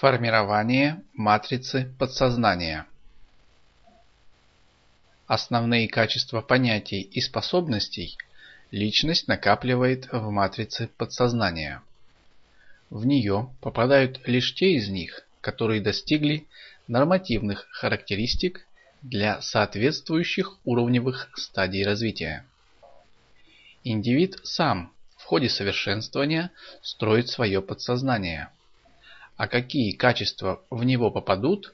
Формирование матрицы подсознания Основные качества понятий и способностей личность накапливает в матрице подсознания. В нее попадают лишь те из них, которые достигли нормативных характеристик для соответствующих уровневых стадий развития. Индивид сам в ходе совершенствования строит свое подсознание – а какие качества в него попадут,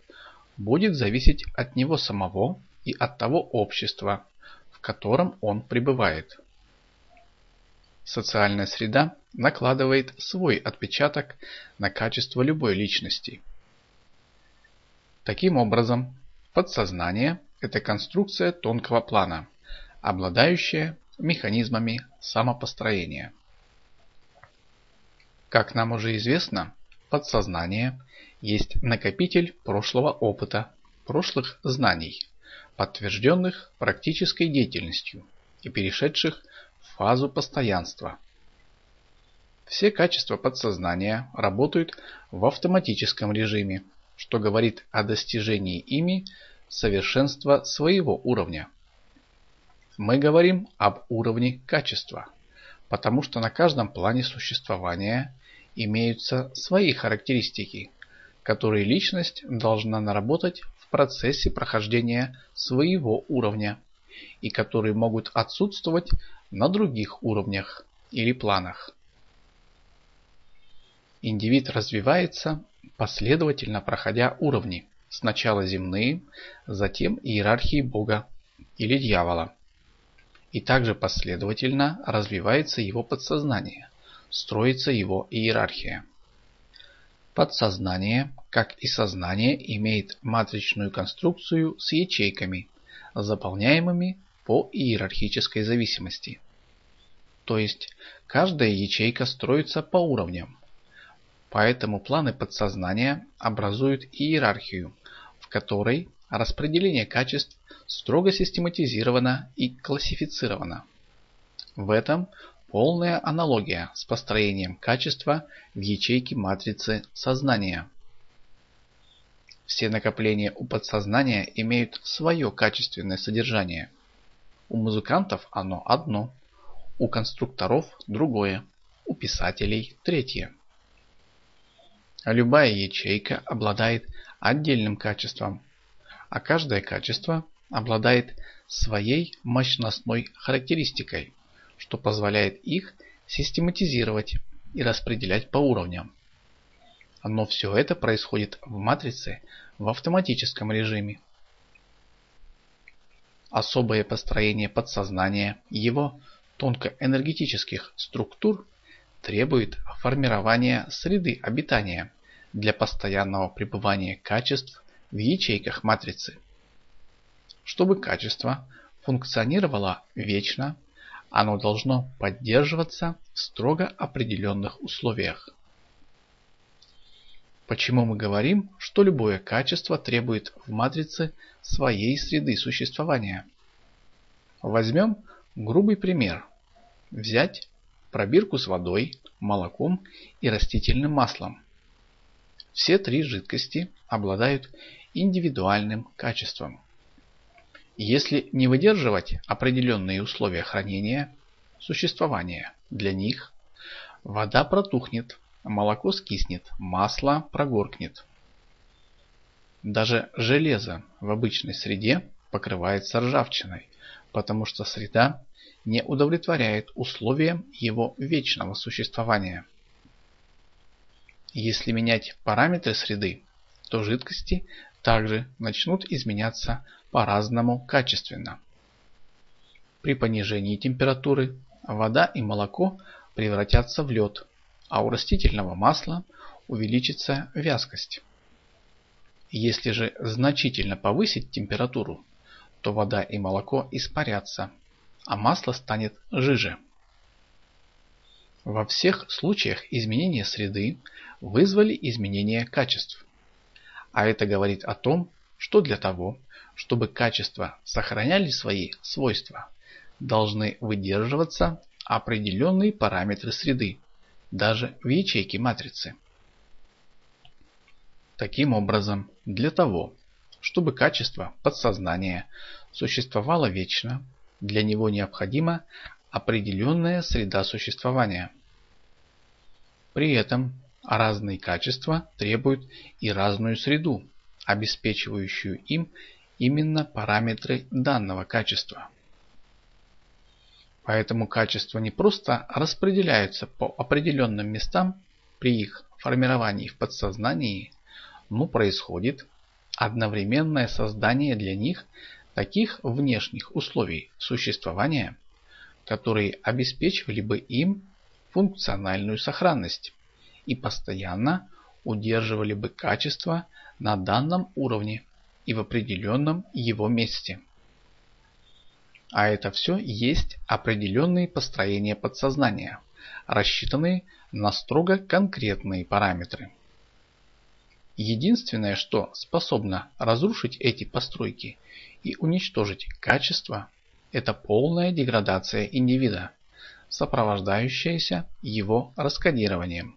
будет зависеть от него самого и от того общества, в котором он пребывает. Социальная среда накладывает свой отпечаток на качество любой личности. Таким образом, подсознание – это конструкция тонкого плана, обладающая механизмами самопостроения. Как нам уже известно, Подсознание есть накопитель прошлого опыта, прошлых знаний, подтвержденных практической деятельностью и перешедших в фазу постоянства. Все качества подсознания работают в автоматическом режиме, что говорит о достижении ими совершенства своего уровня. Мы говорим об уровне качества, потому что на каждом плане существования имеются свои характеристики, которые личность должна наработать в процессе прохождения своего уровня и которые могут отсутствовать на других уровнях или планах. Индивид развивается, последовательно проходя уровни, сначала земные, затем иерархии Бога или дьявола. И также последовательно развивается его подсознание, строится его иерархия. Подсознание, как и сознание, имеет матричную конструкцию с ячейками, заполняемыми по иерархической зависимости. То есть каждая ячейка строится по уровням. Поэтому планы подсознания образуют иерархию, в которой распределение качеств строго систематизировано и классифицировано. В этом Полная аналогия с построением качества в ячейке матрицы сознания. Все накопления у подсознания имеют свое качественное содержание. У музыкантов оно одно, у конструкторов другое, у писателей третье. Любая ячейка обладает отдельным качеством, а каждое качество обладает своей мощностной характеристикой что позволяет их систематизировать и распределять по уровням. Но все это происходит в матрице в автоматическом режиме. Особое построение подсознания его тонкоэнергетических структур требует формирования среды обитания для постоянного пребывания качеств в ячейках матрицы. Чтобы качество функционировало вечно, оно должно поддерживаться в строго определенных условиях. Почему мы говорим, что любое качество требует в матрице своей среды существования? Возьмем грубый пример. Взять пробирку с водой, молоком и растительным маслом. Все три жидкости обладают индивидуальным качеством. Если не выдерживать определенные условия хранения, существования для них, вода протухнет, молоко скиснет, масло прогоркнет. Даже железо в обычной среде покрывается ржавчиной, потому что среда не удовлетворяет условиям его вечного существования. Если менять параметры среды, то жидкости также начнут изменяться по-разному качественно. При понижении температуры вода и молоко превратятся в лед, а у растительного масла увеличится вязкость. Если же значительно повысить температуру, то вода и молоко испарятся, а масло станет жиже. Во всех случаях изменения среды вызвали изменение качеств. А это говорит о том, что для того, чтобы качества сохраняли свои свойства, должны выдерживаться определенные параметры среды, даже в ячейке матрицы. Таким образом, для того, чтобы качество подсознания существовало вечно, для него необходима определенная среда существования. При этом разные качества требуют и разную среду, обеспечивающую им именно параметры данного качества. Поэтому качества не просто распределяются по определенным местам при их формировании в подсознании, но происходит одновременное создание для них таких внешних условий существования, которые обеспечивали бы им функциональную сохранность и постоянно удерживали бы качество на данном уровне и в определенном его месте. А это все есть определенные построения подсознания, рассчитанные на строго конкретные параметры. Единственное, что способно разрушить эти постройки и уничтожить качество, это полная деградация индивида, сопровождающаяся его раскодированием.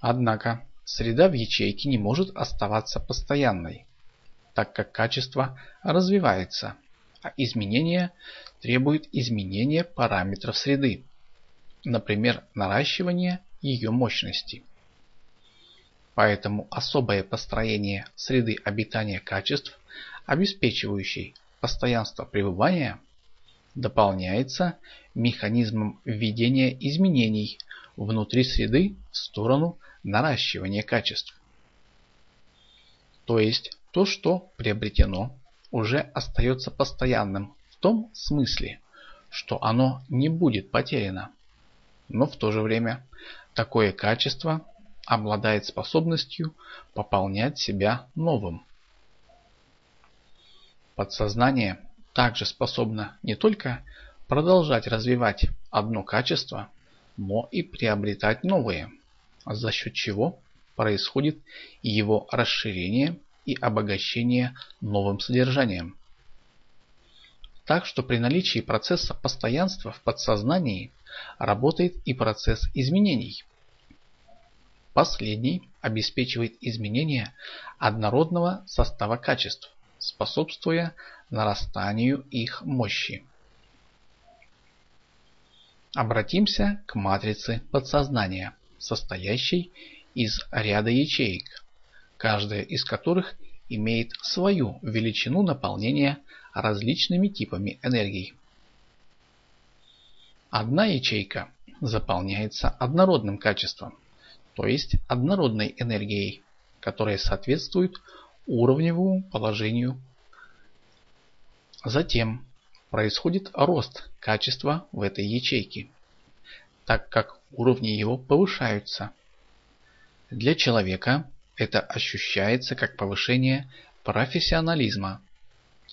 Однако среда в ячейке не может оставаться постоянной, так как качество развивается, а изменение требует изменения параметров среды, например, наращивания ее мощности. Поэтому особое построение среды обитания качеств, обеспечивающей постоянство пребывания, дополняется механизмом введения изменений внутри среды в сторону наращивания качеств. То есть то, что приобретено, уже остается постоянным в том смысле, что оно не будет потеряно. Но в то же время такое качество обладает способностью пополнять себя новым. Подсознание также способно не только продолжать развивать одно качество, но и приобретать новые, за счет чего происходит его расширение и обогащение новым содержанием. Так что при наличии процесса постоянства в подсознании работает и процесс изменений – Последний обеспечивает изменение однородного состава качеств, способствуя нарастанию их мощи. Обратимся к матрице подсознания, состоящей из ряда ячеек, каждая из которых имеет свою величину наполнения различными типами энергий. Одна ячейка заполняется однородным качеством, то есть однородной энергией, которая соответствует уровневому положению. Затем происходит рост качества в этой ячейке, так как уровни его повышаются. Для человека это ощущается как повышение профессионализма,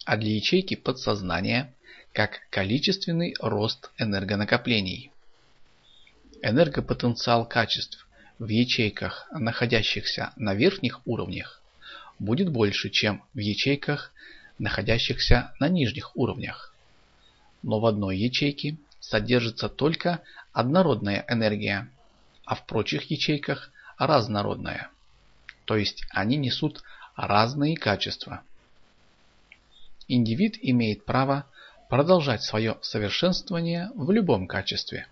а для ячейки подсознания как количественный рост энергонакоплений. Энергопотенциал качеств в ячейках, находящихся на верхних уровнях, будет больше, чем в ячейках, находящихся на нижних уровнях. Но в одной ячейке содержится только однородная энергия, а в прочих ячейках разнородная. То есть они несут разные качества. Индивид имеет право продолжать свое совершенствование в любом качестве.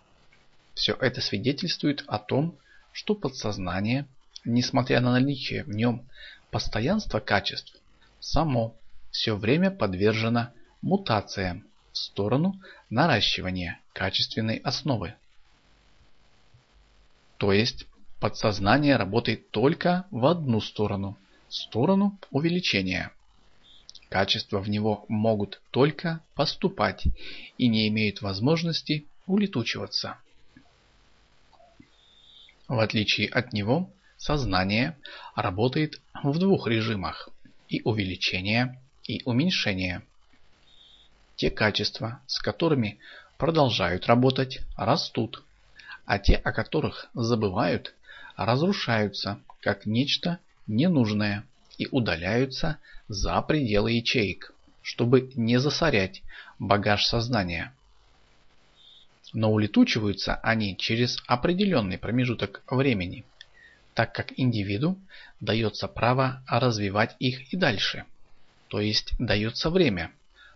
Все это свидетельствует о том, что подсознание, несмотря на наличие в нем постоянства качеств, само все время подвержено мутациям в сторону наращивания качественной основы. То есть подсознание работает только в одну сторону, сторону увеличения. Качества в него могут только поступать и не имеют возможности улетучиваться. В отличие от него, сознание работает в двух режимах – и увеличение, и уменьшение. Те качества, с которыми продолжают работать, растут, а те, о которых забывают, разрушаются как нечто ненужное и удаляются за пределы ячеек, чтобы не засорять багаж сознания. Но улетучиваются они через определенный промежуток времени, так как индивиду дается право развивать их и дальше, то есть дается время,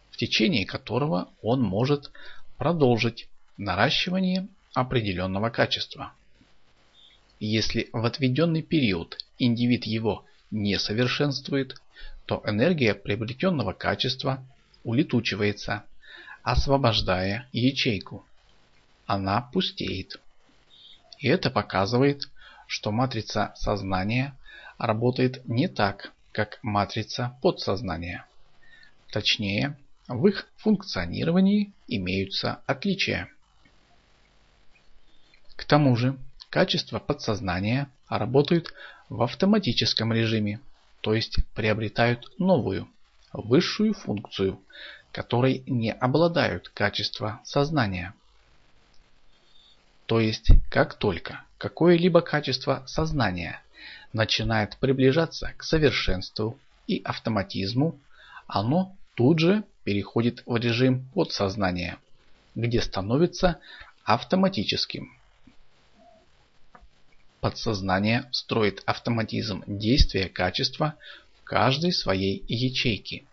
в течение которого он может продолжить наращивание определенного качества. Если в отведенный период индивид его не совершенствует, то энергия приобретенного качества улетучивается, освобождая ячейку. Она пустеет. И это показывает, что матрица сознания работает не так, как матрица подсознания. Точнее, в их функционировании имеются отличия. К тому же, качества подсознания работают в автоматическом режиме, то есть приобретают новую, высшую функцию, которой не обладают качества сознания. То есть, как только какое-либо качество сознания начинает приближаться к совершенству и автоматизму, оно тут же переходит в режим подсознания, где становится автоматическим. Подсознание строит автоматизм действия качества в каждой своей ячейке,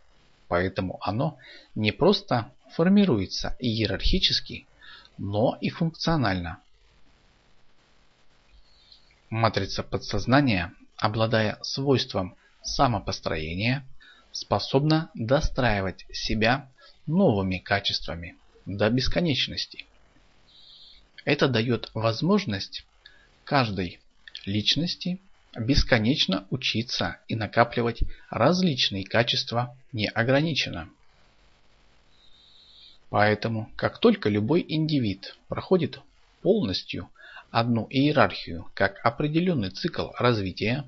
поэтому оно не просто формируется иерархически, но и функционально. Матрица подсознания, обладая свойством самопостроения, способна достраивать себя новыми качествами до бесконечности. Это дает возможность каждой личности бесконечно учиться и накапливать различные качества неограниченно. Поэтому, как только любой индивид проходит полностью одну иерархию как определенный цикл развития,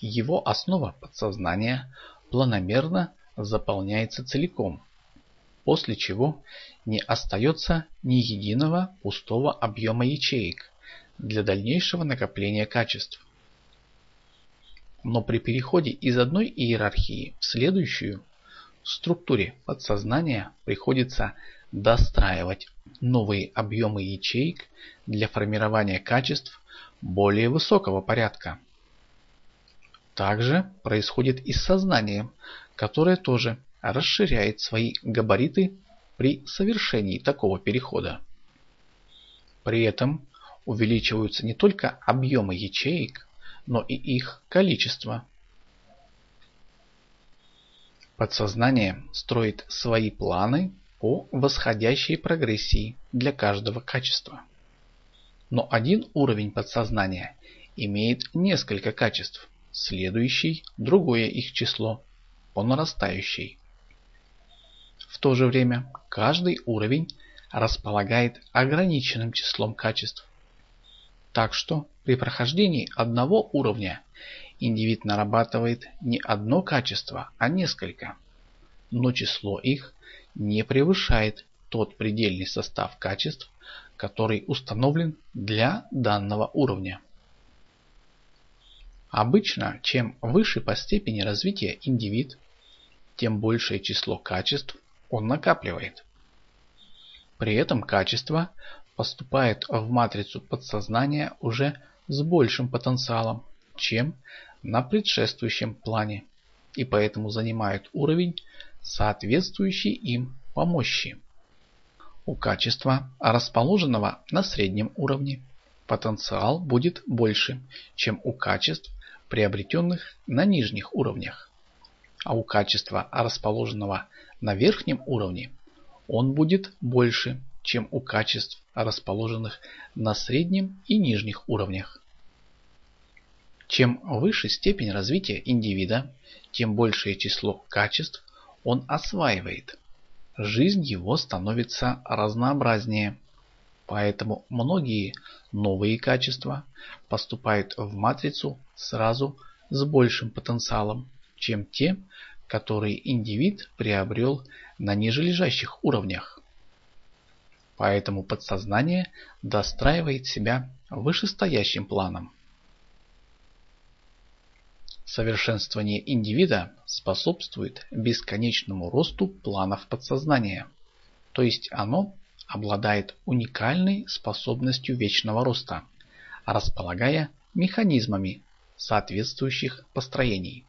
его основа подсознания планомерно заполняется целиком, после чего не остается ни единого пустого объема ячеек для дальнейшего накопления качеств. Но при переходе из одной иерархии в следующую в структуре подсознания приходится достраивать новые объемы ячеек для формирования качеств более высокого порядка. Также происходит и с сознанием, которое тоже расширяет свои габариты при совершении такого перехода. При этом увеличиваются не только объемы ячеек, но и их количество. Подсознание строит свои планы по восходящей прогрессии для каждого качества. Но один уровень подсознания имеет несколько качеств, следующий – другое их число, по нарастающей. В то же время каждый уровень располагает ограниченным числом качеств. Так что при прохождении одного уровня индивид нарабатывает не одно качество, а несколько, но число их не превышает тот предельный состав качеств, который установлен для данного уровня. Обычно, чем выше по степени развития индивид, тем большее число качеств он накапливает. При этом качество поступает в матрицу подсознания уже с большим потенциалом, чем на предшествующем плане, и поэтому занимают уровень, соответствующий им по мощи. У качества, расположенного на среднем уровне, потенциал будет больше, чем у качеств, приобретенных на нижних уровнях. А у качества, расположенного на верхнем уровне, он будет больше, чем у качеств, расположенных на среднем и нижних уровнях. Чем выше степень развития индивида, тем большее число качеств он осваивает. Жизнь его становится разнообразнее. Поэтому многие новые качества поступают в матрицу сразу с большим потенциалом, чем те, которые индивид приобрел на нижележащих уровнях. Поэтому подсознание достраивает себя вышестоящим планом. Совершенствование индивида способствует бесконечному росту планов подсознания, то есть оно обладает уникальной способностью вечного роста, располагая механизмами соответствующих построений.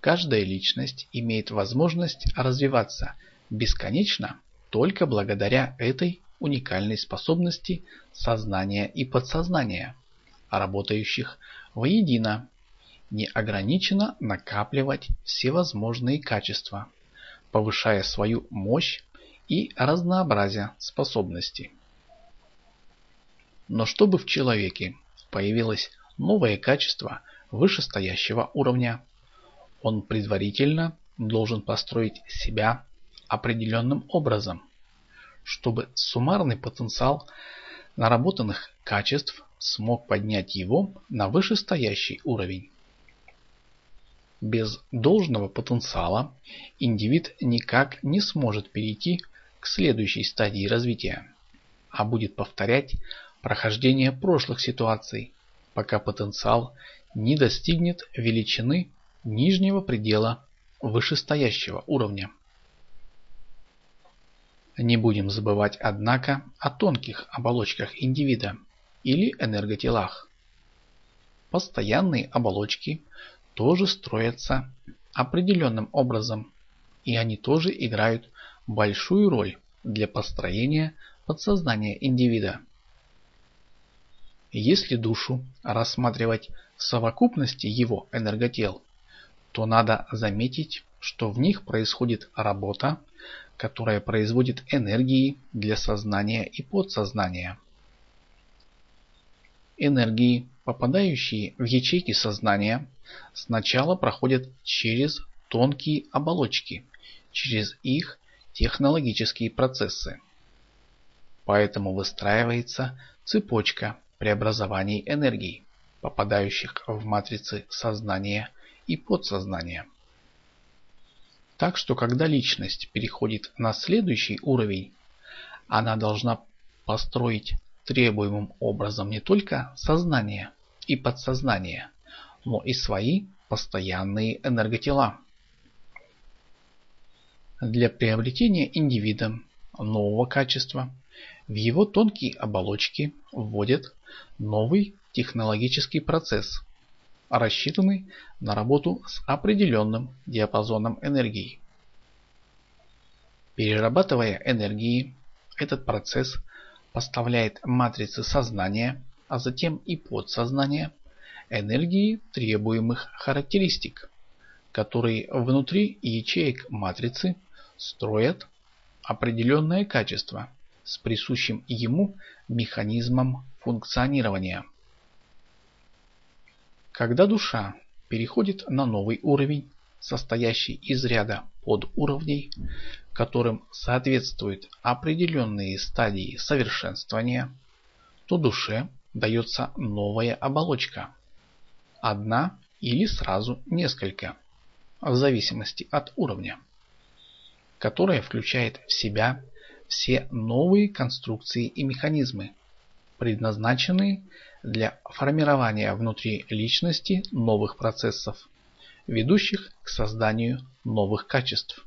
Каждая личность имеет возможность развиваться бесконечно только благодаря этой уникальной способности сознания и подсознания, работающих воедино, неограниченно накапливать всевозможные качества, повышая свою мощь и разнообразие способностей. Но чтобы в человеке появилось новое качество вышестоящего уровня, он предварительно должен построить себя определенным образом, чтобы суммарный потенциал наработанных качеств смог поднять его на вышестоящий уровень. Без должного потенциала индивид никак не сможет перейти к следующей стадии развития, а будет повторять прохождение прошлых ситуаций, пока потенциал не достигнет величины нижнего предела вышестоящего уровня. Не будем забывать, однако, о тонких оболочках индивида или энерготелах. Постоянные оболочки тоже строятся определенным образом, и они тоже играют большую роль для построения подсознания индивида. Если душу рассматривать в совокупности его энерготел, то надо заметить, что в них происходит работа, которая производит энергии для сознания и подсознания. Энергии, попадающие в ячейки сознания, сначала проходят через тонкие оболочки, через их технологические процессы. Поэтому выстраивается цепочка преобразований энергий, попадающих в матрицы сознания и подсознания. Так что когда личность переходит на следующий уровень, она должна построить требуемым образом не только сознание и подсознание, но и свои постоянные энерготела. Для приобретения индивидом нового качества в его тонкие оболочки вводят новый технологический процесс, рассчитанный на работу с определенным диапазоном энергии. Перерабатывая энергии, этот процесс поставляет матрице сознания, а затем и подсознания, энергии требуемых характеристик, которые внутри ячеек матрицы строят определенное качество с присущим ему механизмом функционирования. Когда душа переходит на новый уровень, состоящий из ряда подуровней, которым соответствуют определенные стадии совершенствования, то душе дается новая оболочка. Одна или сразу несколько, в зависимости от уровня которая включает в себя все новые конструкции и механизмы, предназначенные для формирования внутри личности новых процессов, ведущих к созданию новых качеств.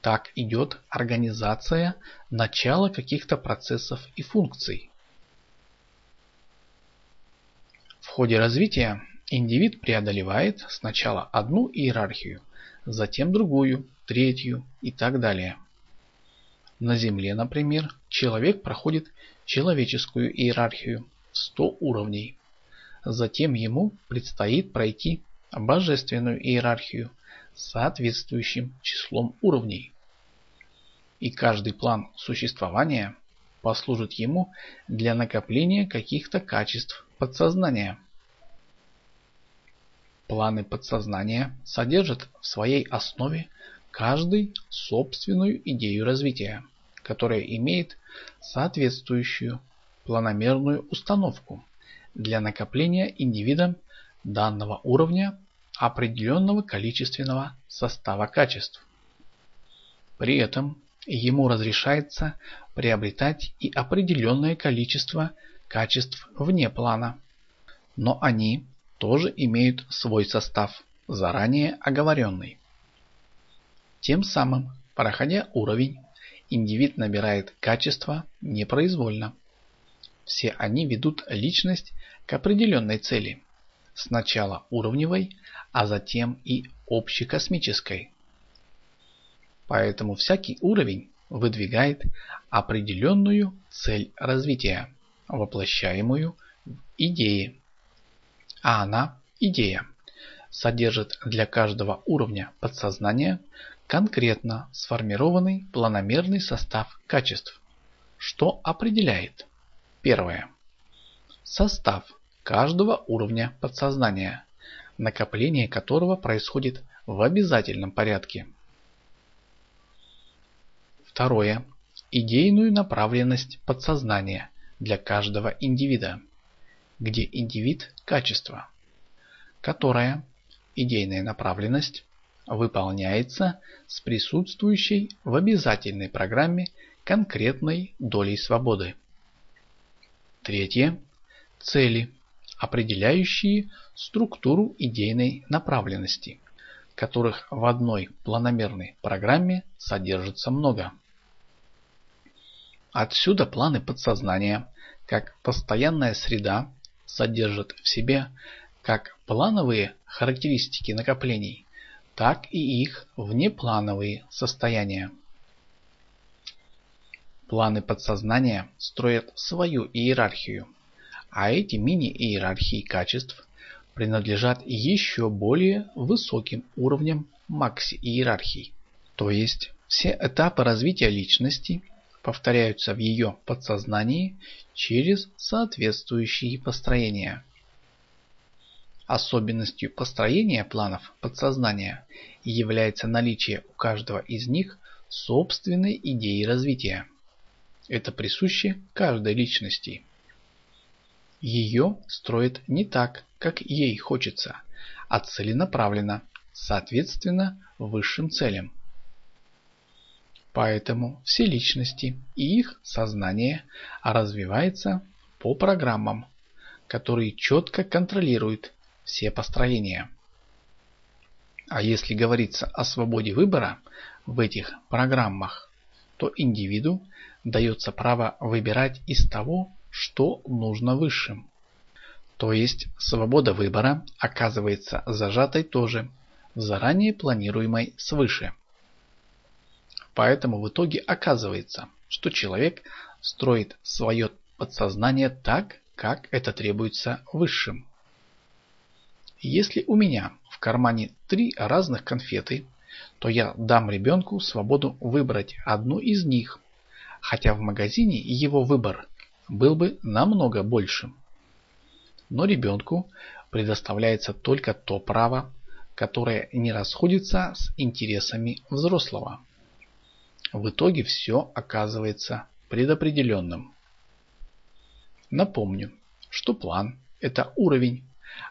Так идет организация начала каких-то процессов и функций. В ходе развития индивид преодолевает сначала одну иерархию, затем другую, третью и так далее. На Земле, например, человек проходит человеческую иерархию 100 уровней. Затем ему предстоит пройти божественную иерархию соответствующим числом уровней. И каждый план существования послужит ему для накопления каких-то качеств подсознания. Планы подсознания содержат в своей основе каждый собственную идею развития, которая имеет соответствующую планомерную установку для накопления индивидом данного уровня определенного количественного состава качеств. При этом ему разрешается приобретать и определенное количество качеств вне плана, но они тоже имеют свой состав, заранее оговоренный. Тем самым, проходя уровень, индивид набирает качество непроизвольно. все они ведут личность к определенной цели. Сначала уровневой, а затем и общекосмической. Поэтому всякий уровень выдвигает определенную цель развития, воплощаемую в идее. А она, идея, содержит для каждого уровня подсознания конкретно сформированный планомерный состав качеств, что определяет Первое. Состав каждого уровня подсознания, накопление которого происходит в обязательном порядке. Второе. Идейную направленность подсознания для каждого индивида, где индивид – качество, которое, идейная направленность, выполняется с присутствующей в обязательной программе конкретной долей свободы. Третье. Цели, определяющие структуру идейной направленности, которых в одной планомерной программе содержится много. Отсюда планы подсознания, как постоянная среда, содержат в себе как плановые характеристики накоплений, так и их внеплановые состояния. Планы подсознания строят свою иерархию, а эти мини-иерархии качеств принадлежат еще более высоким уровням макси-иерархий. То есть все этапы развития личности повторяются в ее подсознании через соответствующие построения. Особенностью построения планов подсознания является наличие у каждого из них собственной идеи развития. Это присуще каждой личности. Ее строит не так, как ей хочется, а целенаправленно, соответственно высшим целям. Поэтому все личности и их сознание развивается по программам, которые четко контролируют все построения. А если говорится о свободе выбора в этих программах, то индивиду дается право выбирать из того, что нужно высшим. То есть свобода выбора оказывается зажатой тоже в заранее планируемой свыше. Поэтому в итоге оказывается, что человек строит свое подсознание так, как это требуется высшим. Если у меня в кармане три разных конфеты, то я дам ребенку свободу выбрать одну из них хотя в магазине его выбор был бы намного большим. Но ребенку предоставляется только то право, которое не расходится с интересами взрослого. В итоге все оказывается предопределенным. Напомню, что план – это уровень,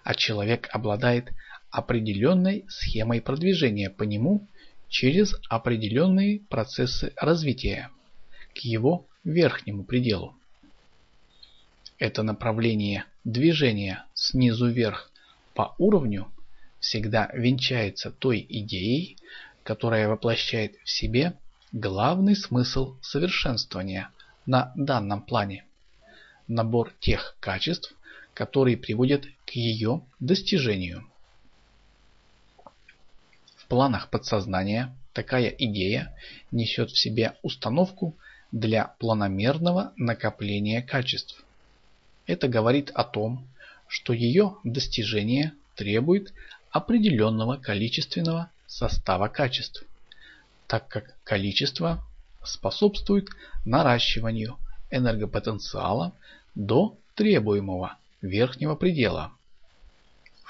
а человек обладает определенной схемой продвижения по нему через определенные процессы развития к его верхнему пределу. Это направление движения снизу вверх по уровню всегда венчается той идеей, которая воплощает в себе главный смысл совершенствования на данном плане. Набор тех качеств, которые приводят ее достижению. В планах подсознания такая идея несет в себе установку для планомерного накопления качеств. Это говорит о том, что ее достижение требует определенного количественного состава качеств, так как количество способствует наращиванию энергопотенциала до требуемого верхнего предела,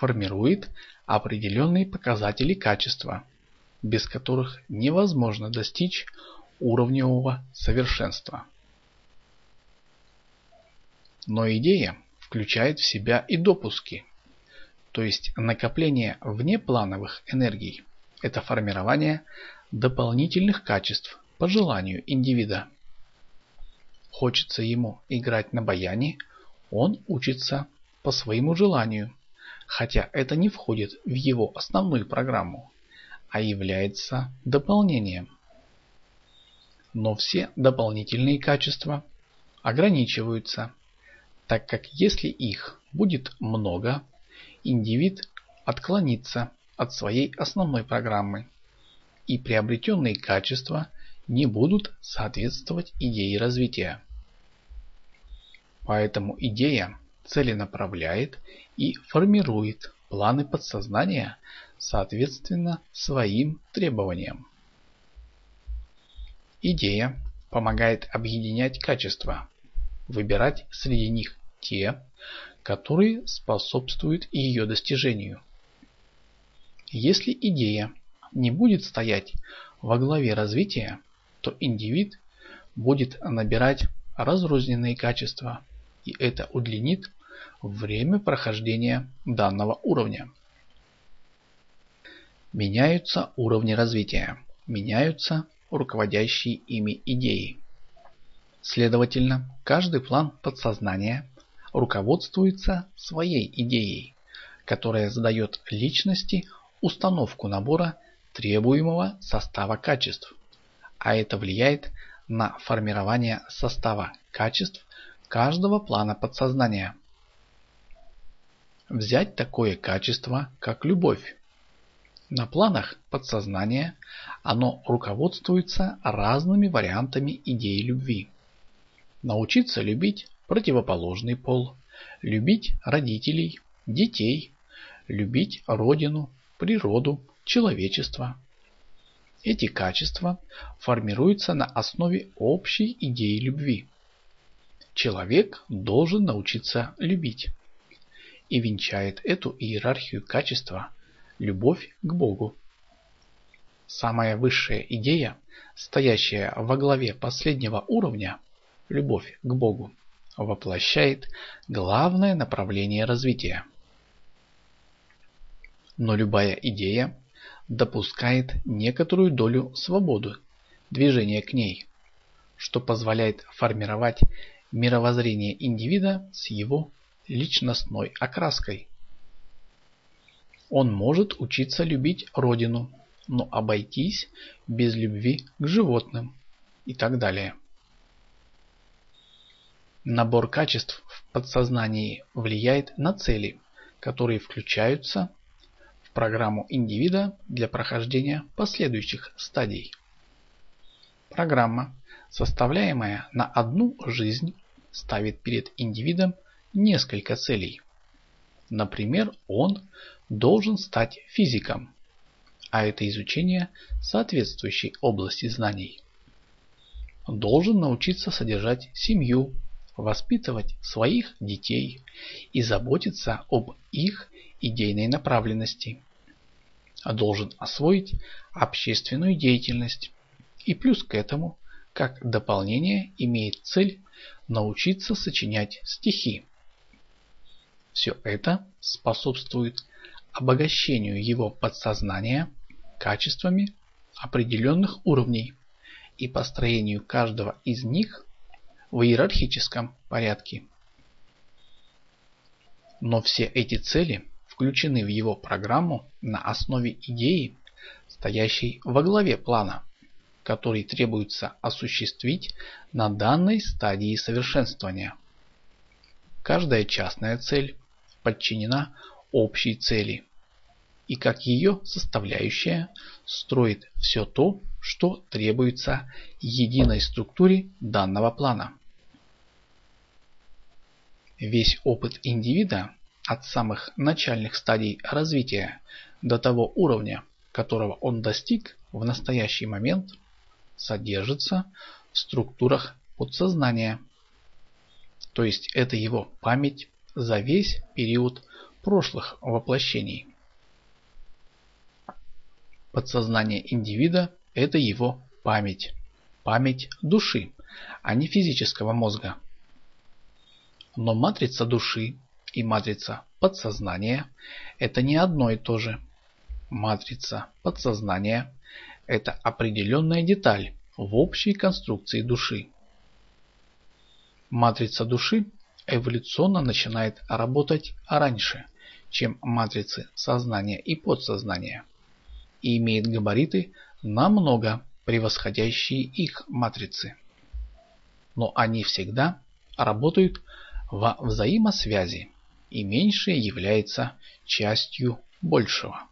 формирует определенные показатели качества, без которых невозможно достичь уровневого совершенства. Но идея включает в себя и допуски, то есть накопление внеплановых энергий. Это формирование дополнительных качеств по желанию индивида. Хочется ему играть на баяне, он учится по своему желанию, хотя это не входит в его основную программу, а является дополнением но все дополнительные качества ограничиваются так как если их будет много, индивид отклонится от своей основной программы, и приобретенные качества не будут соответствовать идее развития. Поэтому идея целенаправляет и формирует планы подсознания соответственно своим требованиям. Идея помогает объединять качества, выбирать среди них те, которые способствуют ее достижению. Если идея не будет стоять во главе развития, то индивид будет набирать разрозненные качества, и это удлинит время прохождения данного уровня. Меняются уровни развития, меняются руководящие ими идеи. Следовательно, каждый план подсознания руководствуется своей идеей, которая задает личности установку набора требуемого состава качеств, а это влияет на формирование состава качеств каждого плана подсознания. Взять такое качество, как любовь. На планах подсознания оно руководствуется разными вариантами идеи любви. Научиться любить противоположный пол, любить родителей, детей, любить родину, природу, человечество. Эти качества формируются на основе общей идеи любви. Человек должен научиться любить и венчает эту иерархию качества любовь к Богу. Самая высшая идея, стоящая во главе последнего уровня, любовь к Богу, воплощает главное направление развития. Но любая идея допускает некоторую долю свободы движения к ней, что позволяет формировать мировоззрение индивида с его личностной окраской. Он может учиться любить родину, но обойтись без любви к животным и так далее. Набор качеств в подсознании влияет на цели, которые включаются в программу индивида для прохождения последующих стадий. Программа, составляемая на одну жизнь, ставит перед индивидом несколько целей. Например, он должен стать физиком, а это изучение соответствующей области знаний. Должен научиться содержать семью, воспитывать своих детей и заботиться об их идейной направленности. Должен освоить общественную деятельность и плюс к этому, как дополнение, имеет цель научиться сочинять стихи. Все это способствует обогащению его подсознания качествами определенных уровней и построению каждого из них в иерархическом порядке. Но все эти цели включены в его программу на основе идеи, стоящей во главе плана, который требуется осуществить на данной стадии совершенствования. Каждая частная цель подчинена общей цели и как ее составляющая строит все то, что требуется единой структуре данного плана. Весь опыт индивида от самых начальных стадий развития до того уровня, которого он достиг в настоящий момент, содержится в структурах подсознания. То есть это его память за весь период прошлых воплощений. Подсознание индивида – это его память. Память души, а не физического мозга. Но матрица души и матрица подсознания – это не одно и то же. Матрица подсознания – это определенная деталь в общей конструкции души. Матрица души эволюционно начинает работать раньше, чем матрицы сознания и подсознания и имеет габариты, намного превосходящие их матрицы. Но они всегда работают во взаимосвязи, и меньшее является частью большего.